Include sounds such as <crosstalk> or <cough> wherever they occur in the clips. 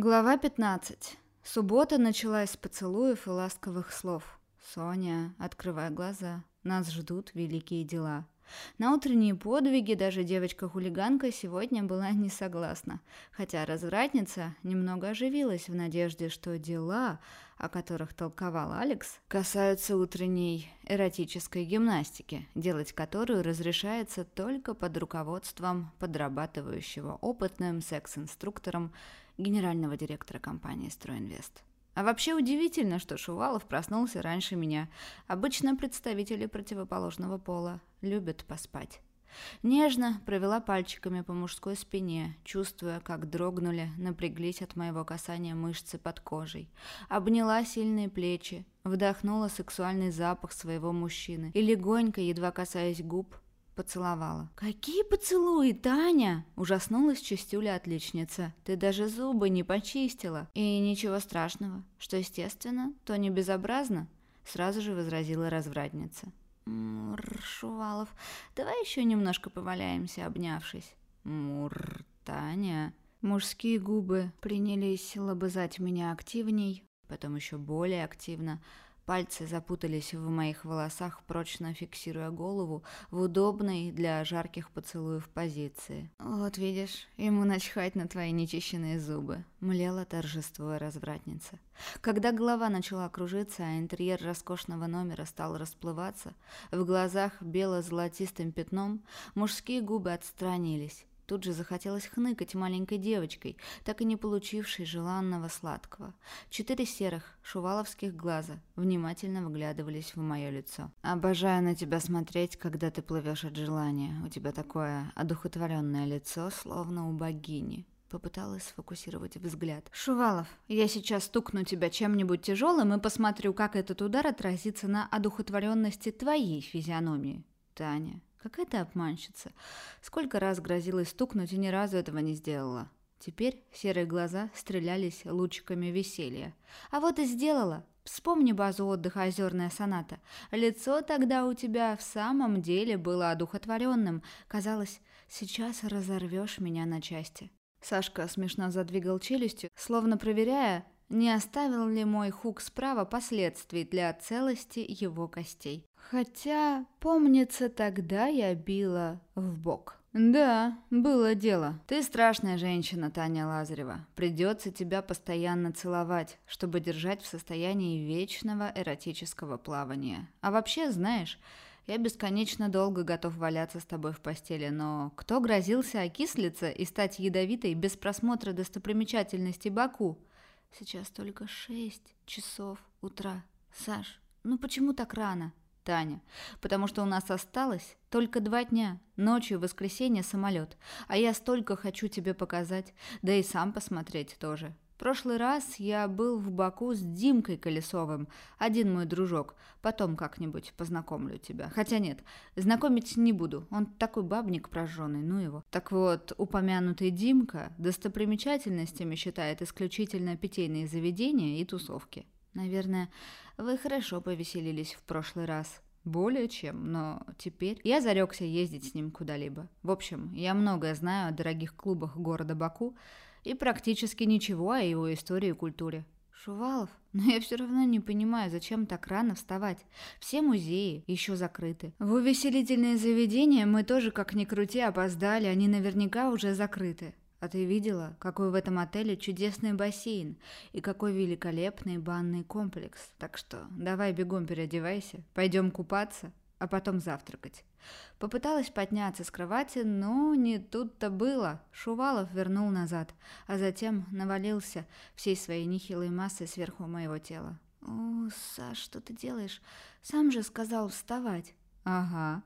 Глава 15. Суббота началась с поцелуев и ласковых слов. «Соня, открывай глаза. Нас ждут великие дела». На утренние подвиги даже девочка-хулиганка сегодня была не согласна, хотя развратница немного оживилась в надежде, что дела, о которых толковал Алекс, касаются утренней эротической гимнастики, делать которую разрешается только под руководством подрабатывающего опытным секс-инструктором генерального директора компании «Стройинвест». А вообще удивительно, что Шувалов проснулся раньше меня. Обычно представители противоположного пола любят поспать. Нежно провела пальчиками по мужской спине, чувствуя, как дрогнули, напряглись от моего касания мышцы под кожей. Обняла сильные плечи, вдохнула сексуальный запах своего мужчины и легонько, едва касаясь губ, поцеловала. «Какие поцелуи, Таня?» – ужаснулась Чистюля отличница. «Ты даже зубы не почистила». «И ничего страшного. Что естественно, то не безобразно», – сразу же возразила развратница. «Мур, Шувалов, давай еще немножко поваляемся, обнявшись». «Мур, Таня». Мужские губы принялись лобызать меня активней, потом еще более активно – Пальцы запутались в моих волосах, прочно фиксируя голову в удобной для жарких поцелуев позиции. «Вот видишь, ему начхать на твои нечищенные зубы», — млела торжествуя развратница. Когда голова начала кружиться, а интерьер роскошного номера стал расплываться, в глазах бело-золотистым пятном мужские губы отстранились, Тут же захотелось хныкать маленькой девочкой, так и не получившей желанного сладкого. Четыре серых, шуваловских глаза внимательно выглядывались в мое лицо. «Обожаю на тебя смотреть, когда ты плывешь от желания. У тебя такое одухотворенное лицо, словно у богини». Попыталась сфокусировать взгляд. «Шувалов, я сейчас стукну тебя чем-нибудь тяжелым и посмотрю, как этот удар отразится на одухотворенности твоей физиономии». «Таня, Какая ты обманщица. Сколько раз грозилась стукнуть и ни разу этого не сделала. Теперь серые глаза стрелялись лучиками веселья. А вот и сделала. Вспомни базу отдыха «Озерная соната». Лицо тогда у тебя в самом деле было одухотворенным. Казалось, сейчас разорвешь меня на части. Сашка смешно задвигал челюстью, словно проверяя, не оставил ли мой хук справа последствий для целости его костей. Хотя, помнится, тогда я била в бок. «Да, было дело. Ты страшная женщина, Таня Лазарева. Придется тебя постоянно целовать, чтобы держать в состоянии вечного эротического плавания. А вообще, знаешь, я бесконечно долго готов валяться с тобой в постели, но кто грозился окислиться и стать ядовитой без просмотра достопримечательностей Баку? Сейчас только шесть часов утра. Саш, ну почему так рано?» Таня, потому что у нас осталось только два дня. Ночью, в воскресенье, самолет. А я столько хочу тебе показать, да и сам посмотреть тоже. Прошлый раз я был в Баку с Димкой Колесовым, один мой дружок. Потом как-нибудь познакомлю тебя. Хотя нет, знакомить не буду. Он такой бабник прожженный, ну его. Так вот, упомянутый Димка достопримечательностями считает исключительно питейные заведения и тусовки. Наверное, вы хорошо повеселились в прошлый раз. Более чем, но теперь я зарекся ездить с ним куда-либо. В общем, я многое знаю о дорогих клубах города Баку и практически ничего о его истории и культуре. Шувалов, но я все равно не понимаю, зачем так рано вставать. Все музеи еще закрыты. В увеселительные заведения мы тоже, как ни крути, опоздали, они наверняка уже закрыты. А ты видела, какой в этом отеле чудесный бассейн и какой великолепный банный комплекс. Так что давай бегом переодевайся, пойдем купаться, а потом завтракать. Попыталась подняться с кровати, но не тут-то было. Шувалов вернул назад, а затем навалился всей своей нехилой массой сверху моего тела. «О, Саш, что ты делаешь? Сам же сказал вставать». «Ага,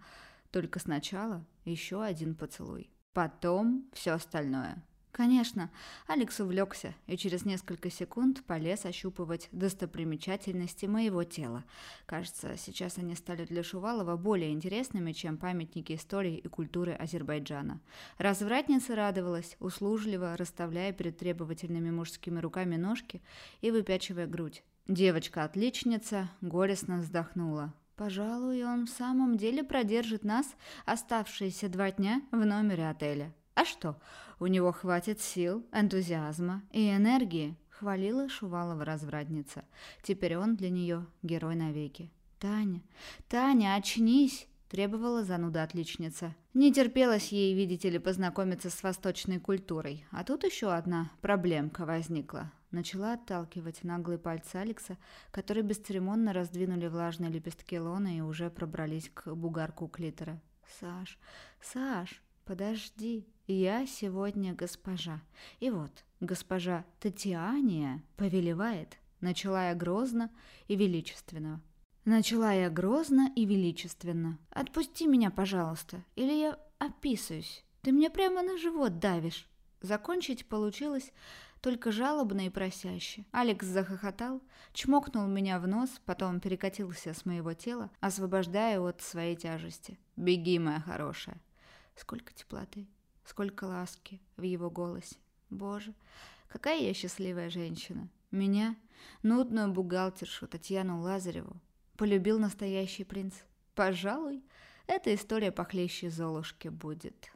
только сначала еще один поцелуй». Потом все остальное. Конечно, Алекс увлекся и через несколько секунд полез ощупывать достопримечательности моего тела. Кажется, сейчас они стали для Шувалова более интересными, чем памятники истории и культуры Азербайджана. Развратница радовалась, услужливо расставляя перед требовательными мужскими руками ножки и выпячивая грудь. Девочка-отличница горестно вздохнула. Пожалуй, он в самом деле продержит нас оставшиеся два дня в номере отеля. А что, у него хватит сил, энтузиазма и энергии, хвалила Шувалова развратница. Теперь он для нее герой навеки. Таня, Таня, очнись! требовала зануда отличница. Не терпелось ей, видите ли, познакомиться с восточной культурой. А тут еще одна проблемка возникла. Начала отталкивать наглые пальцы Алекса, которые бесцеремонно раздвинули влажные лепестки лона и уже пробрались к бугарку клитора. «Саш, Саш, подожди, я сегодня госпожа. И вот, госпожа Татьяния повелевает». Начала я грозно и величественно. Начала я грозно и величественно. «Отпусти меня, пожалуйста, или я описываюсь. Ты мне прямо на живот давишь». Закончить получилось только жалобно и просяще. Алекс захохотал, чмокнул меня в нос, потом перекатился с моего тела, освобождая от своей тяжести. «Беги, моя хорошая!» Сколько теплоты, сколько ласки в его голосе. Боже, какая я счастливая женщина. Меня, нудную бухгалтершу Татьяну Лазареву, полюбил настоящий принц. Пожалуй, эта история похлеще Золушки будет.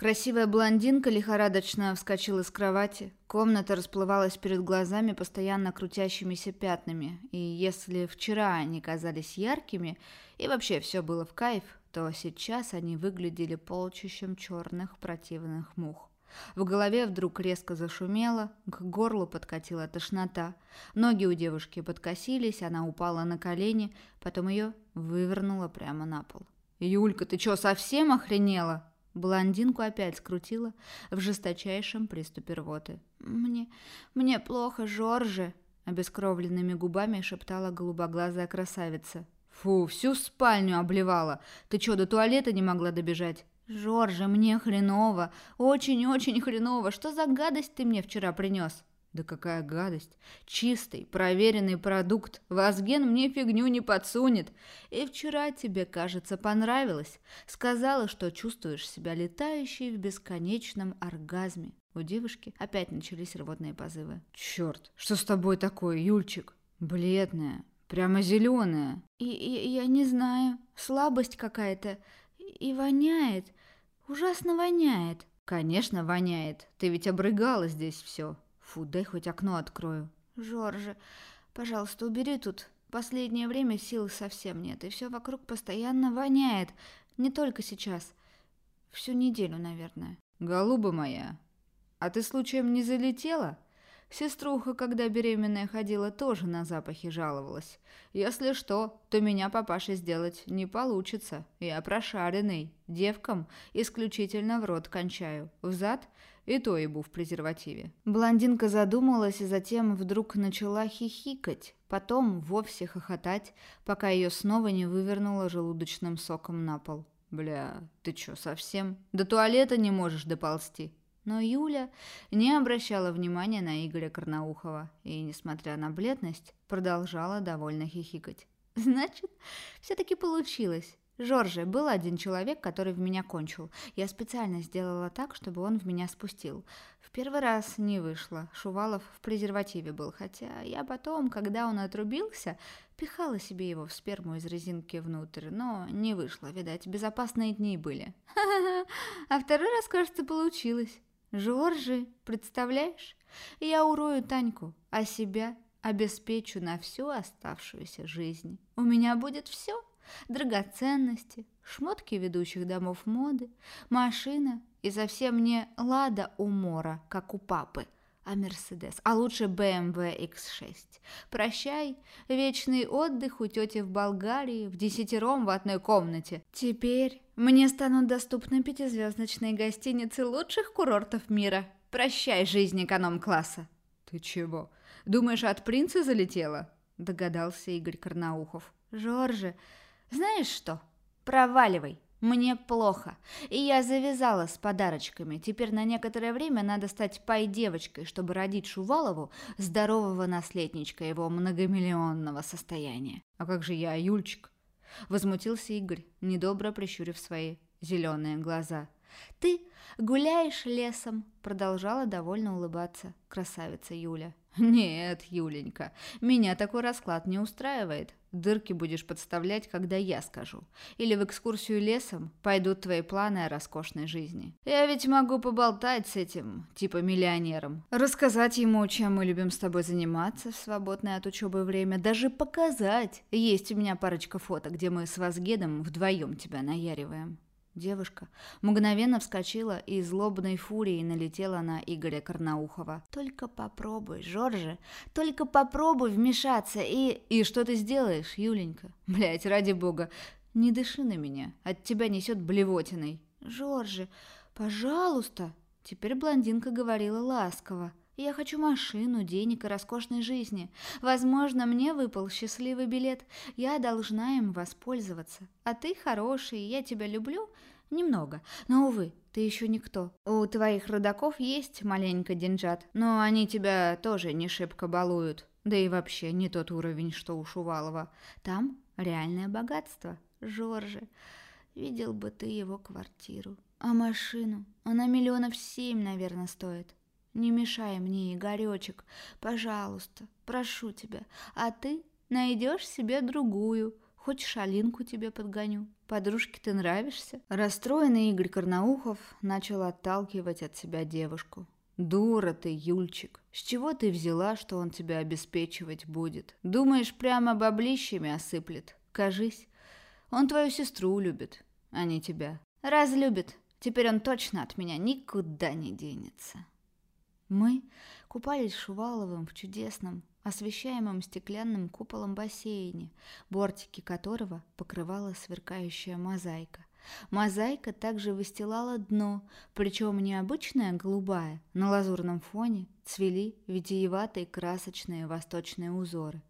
Красивая блондинка лихорадочно вскочила с кровати. Комната расплывалась перед глазами постоянно крутящимися пятнами. И если вчера они казались яркими, и вообще все было в кайф, то сейчас они выглядели полчищем черных противных мух. В голове вдруг резко зашумело, к горлу подкатила тошнота. Ноги у девушки подкосились, она упала на колени, потом ее вывернуло прямо на пол. «Юлька, ты что, совсем охренела?» Блондинку опять скрутила в жесточайшем приступе рвоты. «Мне... мне плохо, Жорже!» Обескровленными губами шептала голубоглазая красавица. «Фу, всю спальню обливала! Ты что, до туалета не могла добежать?» «Жорже, мне хреново! Очень-очень хреново! Что за гадость ты мне вчера принес?» Да какая гадость! Чистый, проверенный продукт. Вазген мне фигню не подсунет. И вчера тебе, кажется, понравилось. Сказала, что чувствуешь себя летающей в бесконечном оргазме. У девушки опять начались рвотные позывы. Черт, что с тобой такое, Юльчик? Бледная, прямо зеленая. И, и я не знаю, слабость какая-то. И воняет, ужасно воняет. Конечно, воняет. Ты ведь обрыгала здесь все. Фу, дай хоть окно открою. Жорже, пожалуйста, убери тут. Последнее время сил совсем нет, и все вокруг постоянно воняет. Не только сейчас. Всю неделю, наверное. Голуба моя, а ты случаем не залетела? Сеструха, когда беременная ходила, тоже на запахи жаловалась. Если что, то меня папаше сделать не получится. Я прошаренный. Девкам исключительно в рот кончаю. Взад и то ебу в презервативе. Блондинка задумалась и затем вдруг начала хихикать. Потом вовсе хохотать, пока ее снова не вывернуло желудочным соком на пол. «Бля, ты чё, совсем? До туалета не можешь доползти?» Но Юля не обращала внимания на Игоря Карнаухова и, несмотря на бледность, продолжала довольно хихикать. <laughs> «Значит, все-таки получилось. Жорже, был один человек, который в меня кончил. Я специально сделала так, чтобы он в меня спустил. В первый раз не вышло. Шувалов в презервативе был, хотя я потом, когда он отрубился, пихала себе его в сперму из резинки внутрь, но не вышло, видать, безопасные дни были. <laughs> А второй раз, кажется, получилось. Жоржи, представляешь? Я урою Таньку, а себя обеспечу на всю оставшуюся жизнь. У меня будет все. Драгоценности, шмотки ведущих домов моды, машина и совсем не Лада Умора, как у папы, а Мерседес, а лучше BMW X6. Прощай, вечный отдых у тети в Болгарии, в десятером в одной комнате. Теперь мне станут доступны пятизвездочные гостиницы лучших курортов мира. Прощай, жизнь эконом-класса. Ты чего? Думаешь, от принца залетела? Догадался Игорь Карнаухов. Жорже, знаешь что? Проваливай. Мне плохо. И я завязала с подарочками. Теперь на некоторое время надо стать пай-девочкой, чтобы родить Шувалову здорового наследничка его многомиллионного состояния. А как же я, Юльчик? Возмутился Игорь, недобро прищурив свои зеленые глаза. «Ты гуляешь лесом», — продолжала довольно улыбаться красавица Юля. <laughs> «Нет, Юленька, меня такой расклад не устраивает. Дырки будешь подставлять, когда я скажу. Или в экскурсию лесом пойдут твои планы о роскошной жизни. Я ведь могу поболтать с этим, типа миллионером. Рассказать ему, чем мы любим с тобой заниматься в свободное от учебы время. Даже показать. Есть у меня парочка фото, где мы с Вазгедом вдвоем тебя наяриваем. Девушка мгновенно вскочила и злобной фурией налетела на Игоря Карнаухова. «Только попробуй, Жорже, только попробуй вмешаться и...» «И что ты сделаешь, Юленька? Блять, ради бога, не дыши на меня, от тебя несет блевотиной». «Жорже, пожалуйста!» Теперь блондинка говорила ласково. Я хочу машину, денег и роскошной жизни. Возможно, мне выпал счастливый билет. Я должна им воспользоваться. А ты хороший, я тебя люблю. Немного. Но, увы, ты еще никто. У твоих родаков есть маленько деньжат, но они тебя тоже не шибко балуют. Да и вообще не тот уровень, что у Шувалова. Там реальное богатство. Жоржи, видел бы ты его квартиру. А машину? Она миллионов семь, наверное, стоит. Не мешай мне, Игоречек, пожалуйста, прошу тебя. А ты найдешь себе другую, хоть шалинку тебе подгоню. Подружке ты нравишься?» Расстроенный Игорь Карнаухов начал отталкивать от себя девушку. «Дура ты, Юльчик! С чего ты взяла, что он тебя обеспечивать будет? Думаешь, прямо баблищами осыплет? Кажись, он твою сестру любит, а не тебя. Разлюбит. Теперь он точно от меня никуда не денется». Мы купались Шуваловым в чудесном, освещаемом стеклянным куполом бассейне, бортики которого покрывала сверкающая мозаика. Мозаика также выстилала дно, причем необычная голубая, на лазурном фоне цвели витиеватые красочные восточные узоры.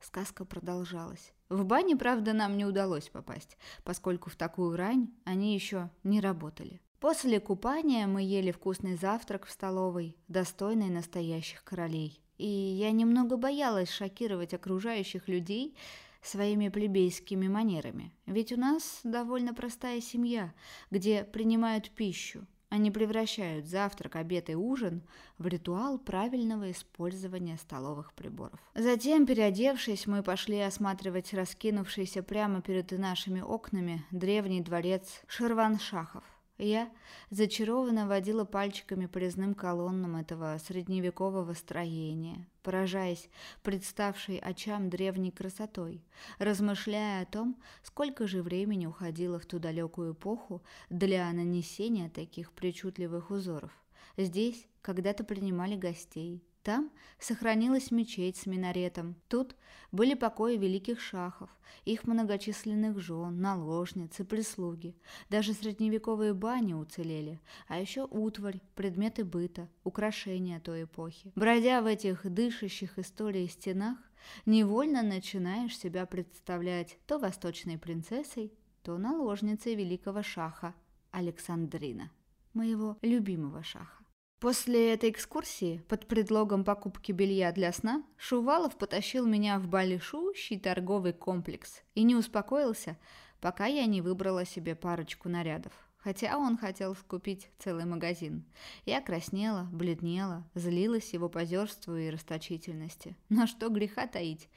Сказка продолжалась. В бане, правда, нам не удалось попасть, поскольку в такую рань они еще не работали. После купания мы ели вкусный завтрак в столовой, достойной настоящих королей. И я немного боялась шокировать окружающих людей своими плебейскими манерами. Ведь у нас довольно простая семья, где принимают пищу, а не превращают завтрак, обед и ужин в ритуал правильного использования столовых приборов. Затем, переодевшись, мы пошли осматривать раскинувшийся прямо перед нашими окнами древний дворец Шерваншахов. Я зачарованно водила пальчиками по резным колоннам этого средневекового строения, поражаясь представшей очам древней красотой, размышляя о том, сколько же времени уходило в ту далекую эпоху для нанесения таких причудливых узоров. Здесь когда-то принимали гостей, там сохранилась мечеть с минаретом. Тут были покои великих шахов, их многочисленных жен, наложниц и прислуги. Даже средневековые бани уцелели, а еще утварь, предметы быта, украшения той эпохи. Бродя в этих дышащих историей стенах, невольно начинаешь себя представлять то восточной принцессой, то наложницей великого шаха Александрина, моего любимого шаха. После этой экскурсии, под предлогом покупки белья для сна, Шувалов потащил меня в большущий торговый комплекс и не успокоился, пока я не выбрала себе парочку нарядов. Хотя он хотел купить целый магазин. Я краснела, бледнела, злилась его позерству и расточительности. Но что греха таить,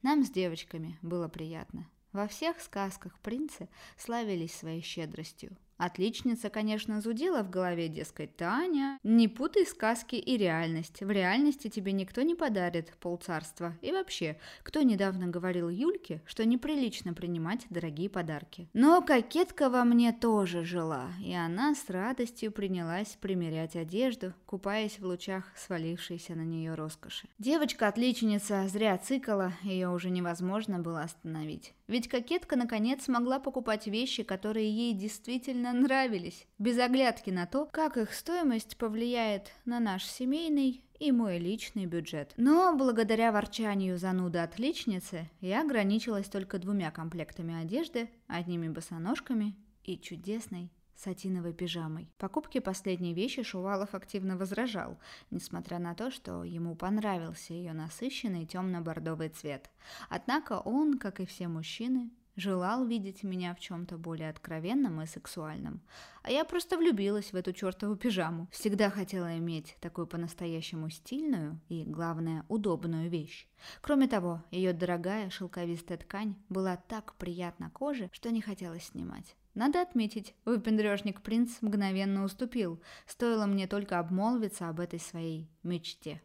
нам с девочками было приятно. Во всех сказках принцы славились своей щедростью. Отличница, конечно, зудила в голове, дескать, Таня, не путай сказки и реальность. В реальности тебе никто не подарит полцарства. И вообще, кто недавно говорил Юльке, что неприлично принимать дорогие подарки. Но кокетка во мне тоже жила, и она с радостью принялась примерять одежду, купаясь в лучах свалившейся на нее роскоши. Девочка-отличница зря цикала, ее уже невозможно было остановить. Ведь кокетка наконец смогла покупать вещи, которые ей действительно нравились, без оглядки на то, как их стоимость повлияет на наш семейный и мой личный бюджет. Но благодаря ворчанию зануды отличницы я ограничилась только двумя комплектами одежды, одними босоножками и чудесной сатиновой пижамой. Покупке последней вещи Шувалов активно возражал, несмотря на то, что ему понравился ее насыщенный темно-бордовый цвет. Однако он, как и все мужчины, желал видеть меня в чем-то более откровенном и сексуальном. А я просто влюбилась в эту чертову пижаму. Всегда хотела иметь такую по-настоящему стильную и, главное, удобную вещь. Кроме того, ее дорогая шелковистая ткань была так приятна коже, что не хотелось снимать. Надо отметить, выпендрежник принц мгновенно уступил, стоило мне только обмолвиться об этой своей мечте.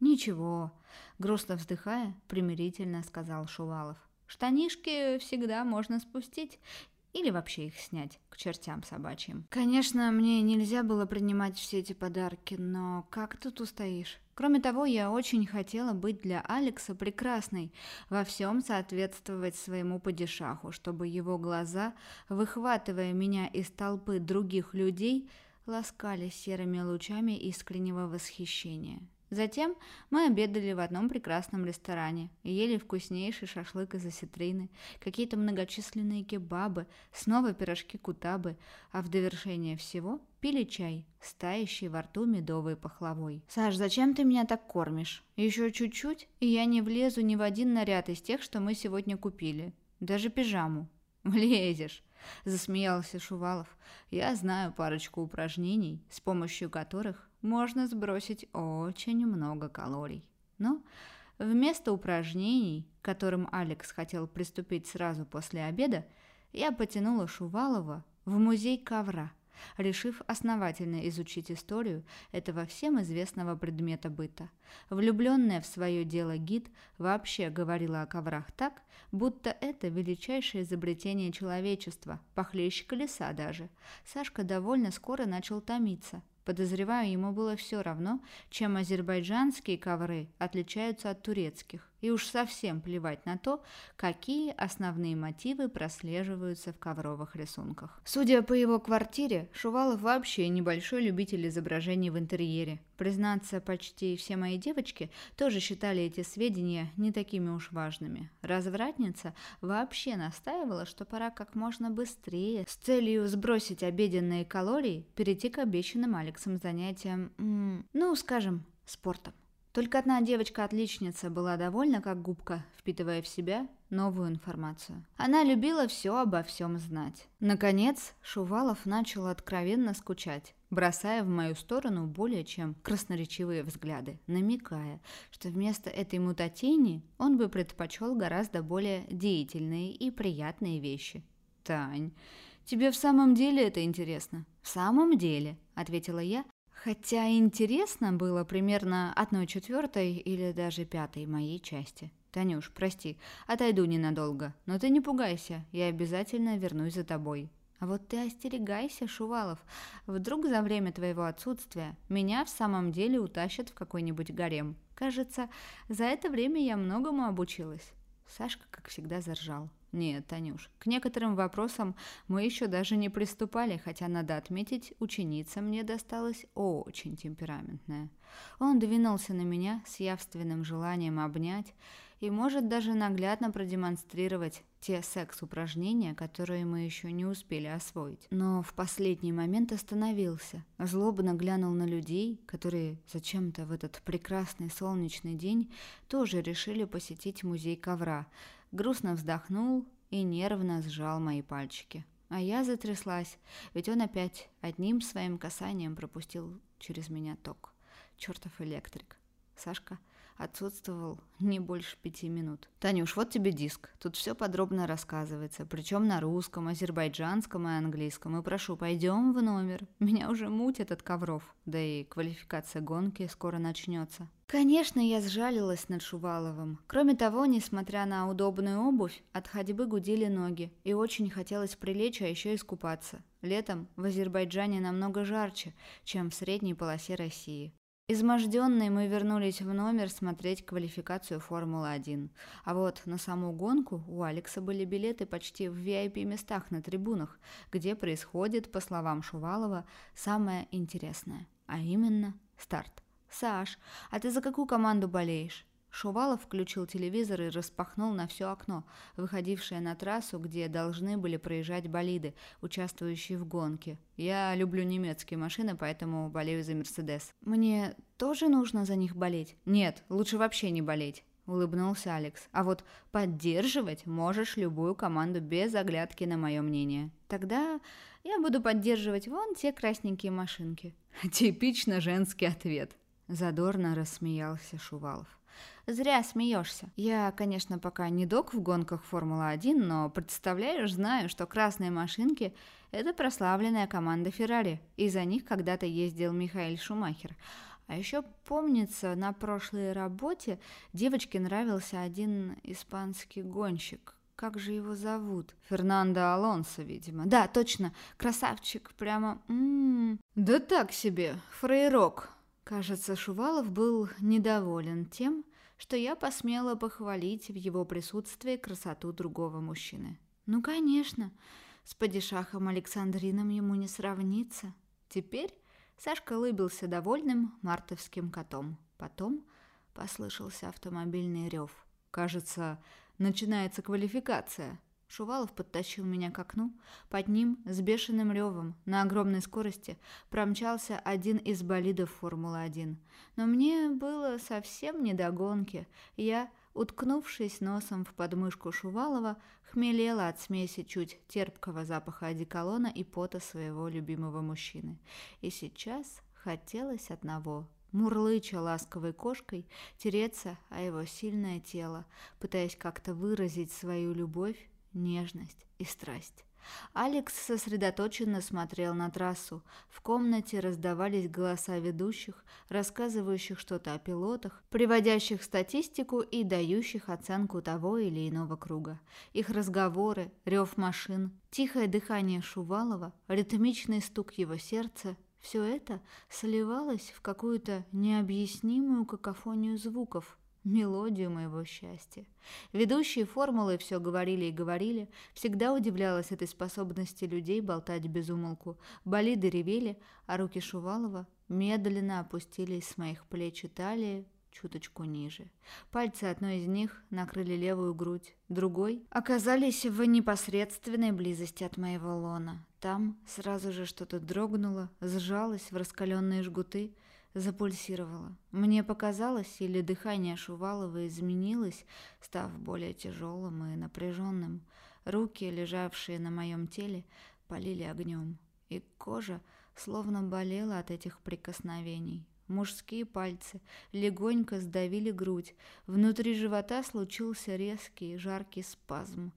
«Ничего», — грустно вздыхая, примирительно сказал Шувалов. Штанишки всегда можно спустить или вообще их снять к чертям собачьим. Конечно, мне нельзя было принимать все эти подарки, но как тут устоишь? Кроме того, я очень хотела быть для Алекса прекрасной, во всем соответствовать своему падишаху, чтобы его глаза, выхватывая меня из толпы других людей, ласкали серыми лучами искреннего восхищения. Затем мы обедали в одном прекрасном ресторане, ели вкуснейший шашлык из осетрины, какие-то многочисленные кебабы, снова пирожки кутабы, а в довершение всего пили чай, стающий во рту медовой пахлавой. «Саш, зачем ты меня так кормишь? Еще чуть-чуть, и я не влезу ни в один наряд из тех, что мы сегодня купили. Даже пижаму. Влезешь!» – засмеялся Шувалов. «Я знаю парочку упражнений, с помощью которых можно сбросить очень много калорий. Но вместо упражнений, к которым Алекс хотел приступить сразу после обеда, я потянула Шувалова в музей ковра, решив основательно изучить историю этого всем известного предмета быта. Влюбленная в свое дело гид вообще говорила о коврах так, будто это величайшее изобретение человечества, похлеще колеса даже. Сашка довольно скоро начал томиться – Подозреваю, ему было все равно, чем азербайджанские ковры отличаются от турецких и уж совсем плевать на то, какие основные мотивы прослеживаются в ковровых рисунках. Судя по его квартире, Шувалов вообще небольшой любитель изображений в интерьере. Признаться, почти все мои девочки тоже считали эти сведения не такими уж важными. Развратница вообще настаивала, что пора как можно быстрее, с целью сбросить обеденные калории, перейти к обещанным Алексом занятиям, ну, скажем, спортом. Только одна девочка-отличница была довольна, как губка, впитывая в себя новую информацию. Она любила все обо всем знать. Наконец, Шувалов начал откровенно скучать, бросая в мою сторону более чем красноречивые взгляды, намекая, что вместо этой мутатени он бы предпочел гораздо более деятельные и приятные вещи. «Тань, тебе в самом деле это интересно?» «В самом деле», — ответила я, Хотя интересно было примерно одной четвертой или даже пятой моей части. Танюш, прости, отойду ненадолго, но ты не пугайся, я обязательно вернусь за тобой. А вот ты остерегайся, Шувалов. Вдруг за время твоего отсутствия меня в самом деле утащат в какой-нибудь гарем. Кажется, за это время я многому обучилась. Сашка, как всегда, заржал. Нет, Танюш, к некоторым вопросам мы еще даже не приступали, хотя, надо отметить, ученица мне досталась очень темпераментная. Он двинулся на меня с явственным желанием обнять и может даже наглядно продемонстрировать те секс-упражнения, которые мы еще не успели освоить. Но в последний момент остановился, злобно глянул на людей, которые зачем-то в этот прекрасный солнечный день тоже решили посетить музей ковра – грустно вздохнул и нервно сжал мои пальчики. А я затряслась, ведь он опять одним своим касанием пропустил через меня ток. Чертов электрик. Сашка отсутствовал не больше пяти минут. «Танюш, вот тебе диск. Тут все подробно рассказывается, причем на русском, азербайджанском и английском. И прошу, пойдем в номер. Меня уже мутит от ковров. Да и квалификация гонки скоро начнется». Конечно, я сжалилась над Шуваловым. Кроме того, несмотря на удобную обувь, от ходьбы гудели ноги, и очень хотелось прилечь, а еще искупаться. Летом в Азербайджане намного жарче, чем в средней полосе России. Изможденные мы вернулись в номер смотреть квалификацию Формулы-1. А вот на саму гонку у Алекса были билеты почти в VIP-местах на трибунах, где происходит, по словам Шувалова, самое интересное, а именно старт. «Саш, а ты за какую команду болеешь?» Шувалов включил телевизор и распахнул на все окно, выходившее на трассу, где должны были проезжать болиды, участвующие в гонке. Я люблю немецкие машины, поэтому болею за Мерседес. Мне тоже нужно за них болеть? Нет, лучше вообще не болеть. — улыбнулся Алекс. «А вот поддерживать можешь любую команду без оглядки на мое мнение. Тогда я буду поддерживать вон те красненькие машинки». <laughs> «Типично женский ответ», — задорно рассмеялся Шувалов. Зря смеешься. Я, конечно, пока не док в гонках Формулы-1, но представляешь, знаю, что красные машинки – это прославленная команда Феррари, и за них когда-то ездил Михаил Шумахер. А еще помнится, на прошлой работе девочке нравился один испанский гонщик. Как же его зовут? Фернандо Алонсо, видимо. Да, точно, красавчик, прямо... М -м -м. Да так себе, фрейрок. Кажется, Шувалов был недоволен тем, что я посмела похвалить в его присутствии красоту другого мужчины. Ну, конечно, с падишахом Александрином ему не сравнится. Теперь Сашка улыбился довольным мартовским котом. Потом послышался автомобильный рев. Кажется, начинается квалификация. Шувалов подтащил меня к окну. Под ним с бешеным ревом на огромной скорости промчался один из болидов Формулы-1. Но мне было совсем не до гонки. Я, уткнувшись носом в подмышку Шувалова, хмелела от смеси чуть терпкого запаха одеколона и пота своего любимого мужчины. И сейчас хотелось одного мурлыча ласковой кошкой, тереться о его сильное тело, пытаясь как-то выразить свою любовь нежность и страсть. Алекс сосредоточенно смотрел на трассу. В комнате раздавались голоса ведущих, рассказывающих что-то о пилотах, приводящих статистику и дающих оценку того или иного круга. Их разговоры, рев машин, тихое дыхание Шувалова, ритмичный стук его сердца – все это сливалось в какую-то необъяснимую какофонию звуков – мелодию моего счастья. Ведущие формулы все говорили и говорили, всегда удивлялась этой способности людей болтать без умолку. Болиды ревели, а руки Шувалова медленно опустились с моих плеч и талии чуточку ниже. Пальцы одной из них накрыли левую грудь, другой оказались в непосредственной близости от моего лона. Там сразу же что-то дрогнуло, сжалось в раскаленные жгуты, запульсировало. Мне показалось, или дыхание Шувалова изменилось, став более тяжелым и напряженным. Руки, лежавшие на моем теле, полили огнем, и кожа словно болела от этих прикосновений. Мужские пальцы легонько сдавили грудь. Внутри живота случился резкий жаркий спазм.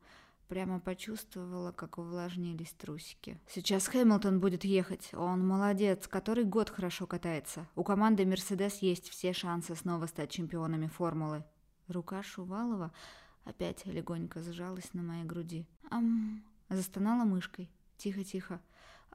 Прямо почувствовала, как увлажнились трусики. Сейчас Хэмилтон будет ехать. Он молодец, который год хорошо катается. У команды Мерседес есть все шансы снова стать чемпионами формулы. Рука Шувалова опять легонько сжалась на моей груди. Ам, застонала мышкой. Тихо-тихо.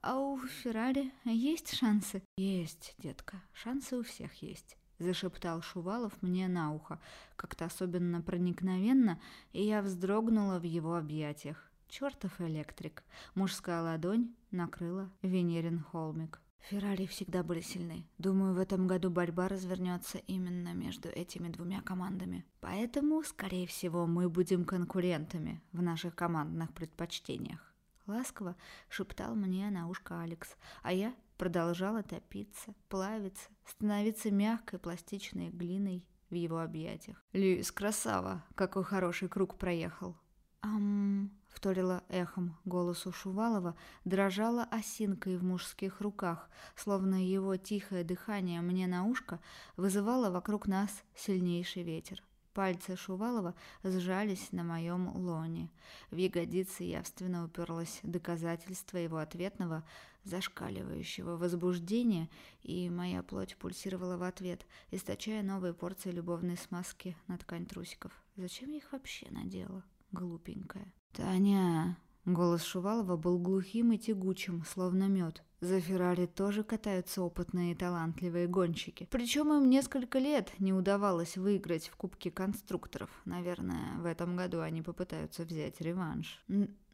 А у Феррари есть шансы? Есть, детка. Шансы у всех есть зашептал Шувалов мне на ухо, как-то особенно проникновенно, и я вздрогнула в его объятиях. Чертов электрик. Мужская ладонь накрыла Венерин холмик. Феррари всегда были сильны. Думаю, в этом году борьба развернется именно между этими двумя командами. Поэтому, скорее всего, мы будем конкурентами в наших командных предпочтениях. Ласково шептал мне на ушко Алекс, а я продолжала топиться, плавиться, становиться мягкой пластичной глиной в его объятиях. «Льюис, красава! Какой хороший круг проехал!» «Ам...» — вторила эхом голосу Шувалова, дрожала осинкой в мужских руках, словно его тихое дыхание мне на ушко вызывало вокруг нас сильнейший ветер. Пальцы Шувалова сжались на моем лоне. В ягодицы явственно уперлось доказательство его ответного, зашкаливающего возбуждения, и моя плоть пульсировала в ответ, источая новые порции любовной смазки на ткань трусиков. Зачем я их вообще надела? Глупенькая. «Таня!» Голос Шувалова был глухим и тягучим, словно мед. За Феррари тоже катаются опытные и талантливые гонщики. Причем им несколько лет не удавалось выиграть в Кубке конструкторов. Наверное, в этом году они попытаются взять реванш.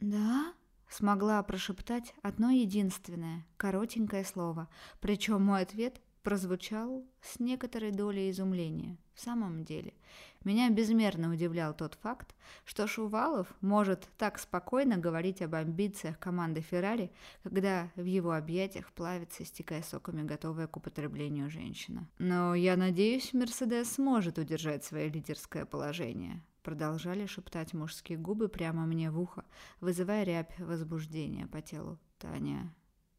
«Да?» Смогла прошептать одно единственное, коротенькое слово. Причем мой ответ прозвучал с некоторой долей изумления. В самом деле, меня безмерно удивлял тот факт, что Шувалов может так спокойно говорить об амбициях команды Феррари, когда в его объятиях плавится, истекая соками, готовая к употреблению женщина. Но я надеюсь, Мерседес сможет удержать свое лидерское положение. Продолжали шептать мужские губы прямо мне в ухо, вызывая рябь возбуждения по телу. «Таня,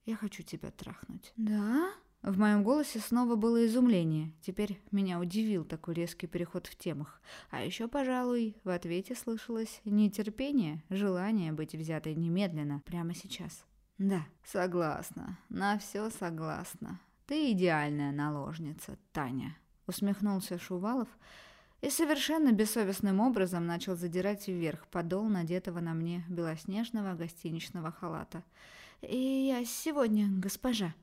я хочу тебя трахнуть». «Да?» В моем голосе снова было изумление. Теперь меня удивил такой резкий переход в темах. А еще, пожалуй, в ответе слышалось нетерпение, желание быть взятой немедленно, прямо сейчас. Да, согласна, на все согласна. Ты идеальная наложница, Таня. Усмехнулся Шувалов и совершенно бессовестным образом начал задирать вверх подол надетого на мне белоснежного гостиничного халата. «И я сегодня, госпожа»,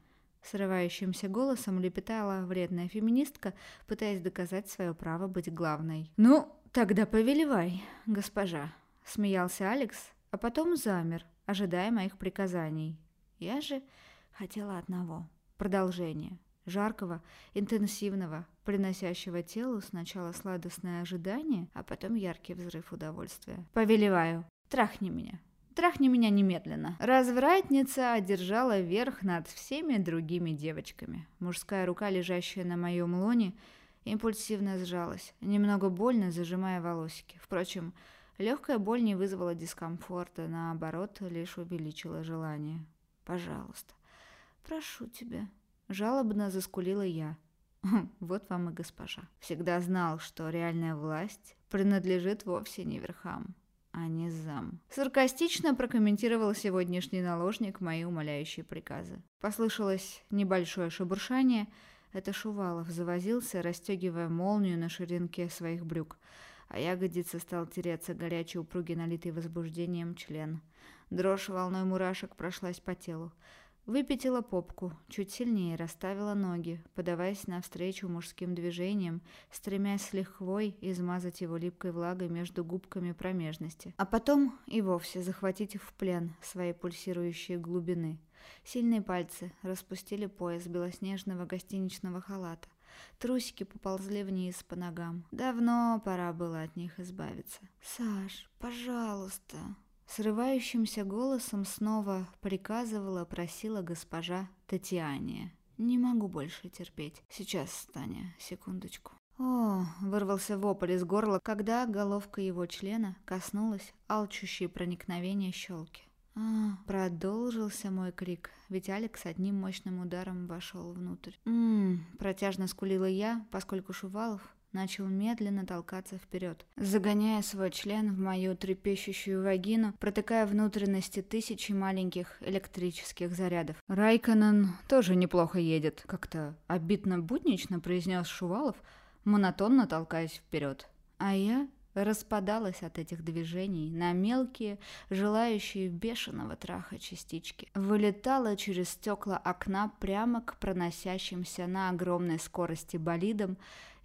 Срывающимся голосом лепетала вредная феминистка, пытаясь доказать свое право быть главной. «Ну, тогда повелевай, госпожа», — смеялся Алекс, а потом замер, ожидая моих приказаний. Я же хотела одного — продолжения. Жаркого, интенсивного, приносящего телу сначала сладостное ожидание, а потом яркий взрыв удовольствия. «Повелеваю, трахни меня». Трахни меня немедленно. Развратница одержала верх над всеми другими девочками. Мужская рука, лежащая на моем лоне, импульсивно сжалась, немного больно зажимая волосики. Впрочем, легкая боль не вызвала дискомфорта, наоборот, лишь увеличила желание. «Пожалуйста, прошу тебя», — жалобно заскулила я. Вот вам и госпожа. Всегда знал, что реальная власть принадлежит вовсе не верхам а не зам. Саркастично прокомментировал сегодняшний наложник мои умоляющие приказы. Послышалось небольшое шебуршание. Это Шувалов завозился, расстегивая молнию на ширинке своих брюк, а ягодица стал тереться горячий упругий, налитый возбуждением член. Дрожь волной мурашек прошлась по телу. Выпятила попку, чуть сильнее расставила ноги, подаваясь навстречу мужским движениям, стремясь с лихвой измазать его липкой влагой между губками промежности. А потом и вовсе захватить в плен своей пульсирующей глубины. Сильные пальцы распустили пояс белоснежного гостиничного халата. Трусики поползли вниз по ногам. Давно пора было от них избавиться. «Саш, пожалуйста!» Срывающимся голосом снова приказывала, просила госпожа Татьяне. «Не могу больше терпеть. Сейчас, Таня, секундочку». О, вырвался вопль из горла, когда головка его члена коснулась алчущей проникновения щелки. А, продолжился мой крик, ведь Алекс одним мощным ударом вошел внутрь. Ммм, протяжно скулила я, поскольку Шувалов начал медленно толкаться вперед, загоняя свой член в мою трепещущую вагину, протыкая внутренности тысячи маленьких электрических зарядов. Райконен тоже неплохо едет, как-то обидно-буднично произнес Шувалов, монотонно толкаясь вперед. А я распадалась от этих движений на мелкие, желающие бешеного траха частички. Вылетала через стекла окна прямо к проносящимся на огромной скорости болидам